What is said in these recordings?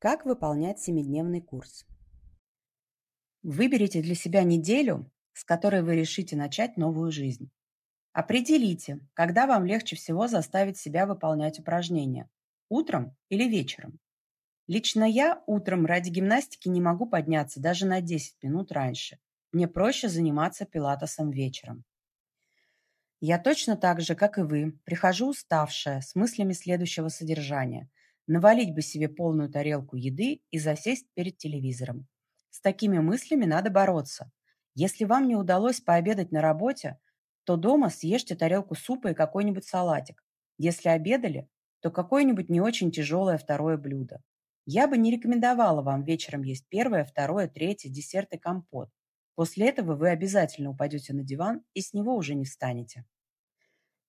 Как выполнять семидневный курс? Выберите для себя неделю, с которой вы решите начать новую жизнь. Определите, когда вам легче всего заставить себя выполнять упражнения – утром или вечером. Лично я утром ради гимнастики не могу подняться даже на 10 минут раньше. Мне проще заниматься пилатесом вечером. Я точно так же, как и вы, прихожу уставшая, с мыслями следующего содержания. Навалить бы себе полную тарелку еды и засесть перед телевизором. С такими мыслями надо бороться. Если вам не удалось пообедать на работе, то дома съешьте тарелку супа и какой-нибудь салатик. Если обедали, то какое-нибудь не очень тяжелое второе блюдо. Я бы не рекомендовала вам вечером есть первое, второе, третье, десерт и компот. После этого вы обязательно упадете на диван и с него уже не встанете.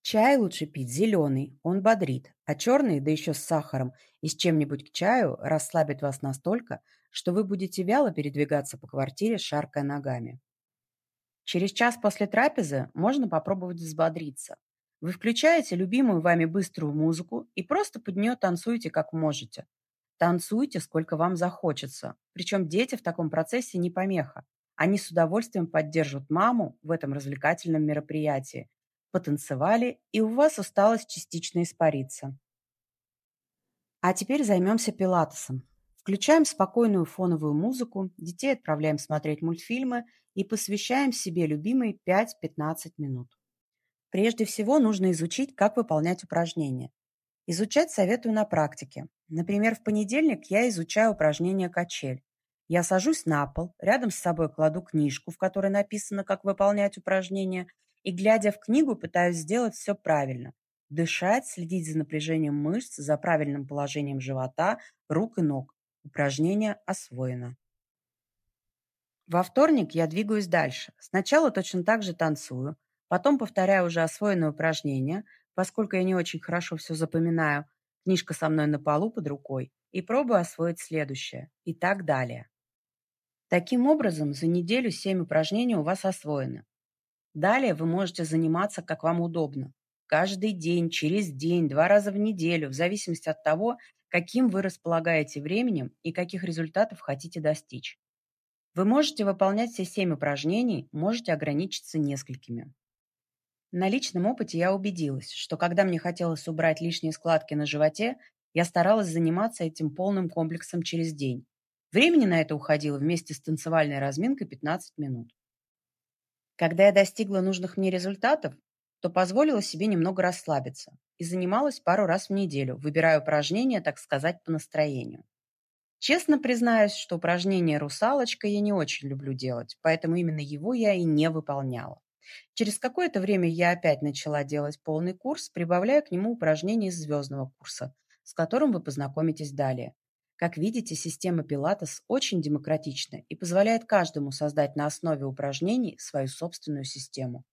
Чай лучше пить зеленый, он бодрит, а черный, да еще с сахаром и с чем-нибудь к чаю, расслабит вас настолько, что вы будете вяло передвигаться по квартире, шаркая ногами. Через час после трапезы можно попробовать взбодриться. Вы включаете любимую вами быструю музыку и просто под нее танцуете как можете. Танцуйте, сколько вам захочется. Причем дети в таком процессе не помеха. Они с удовольствием поддержат маму в этом развлекательном мероприятии. Потанцевали, и у вас усталость частично испариться. А теперь займемся пилатесом. Включаем спокойную фоновую музыку, детей отправляем смотреть мультфильмы и посвящаем себе любимые 5-15 минут. Прежде всего нужно изучить, как выполнять упражнения. Изучать советую на практике. Например, в понедельник я изучаю упражнение качель. Я сажусь на пол, рядом с собой кладу книжку, в которой написано, как выполнять упражнения, и, глядя в книгу, пытаюсь сделать все правильно. Дышать, следить за напряжением мышц, за правильным положением живота, рук и ног. Упражнение освоено. Во вторник я двигаюсь дальше. Сначала точно так же танцую, потом повторяю уже освоенное упражнение, поскольку я не очень хорошо все запоминаю, книжка со мной на полу под рукой, и пробую освоить следующее, и так далее. Таким образом, за неделю 7 упражнений у вас освоено. Далее вы можете заниматься, как вам удобно. Каждый день, через день, два раза в неделю, в зависимости от того, каким вы располагаете временем и каких результатов хотите достичь. Вы можете выполнять все семь упражнений, можете ограничиться несколькими. На личном опыте я убедилась, что когда мне хотелось убрать лишние складки на животе, я старалась заниматься этим полным комплексом через день. Времени на это уходило вместе с танцевальной разминкой 15 минут. Когда я достигла нужных мне результатов, то позволила себе немного расслабиться и занималась пару раз в неделю, выбирая упражнения, так сказать, по настроению. Честно признаюсь, что упражнение «русалочка» я не очень люблю делать, поэтому именно его я и не выполняла. Через какое-то время я опять начала делать полный курс, прибавляя к нему упражнения из звездного курса, с которым вы познакомитесь далее. Как видите, система Пилатес очень демократична и позволяет каждому создать на основе упражнений свою собственную систему.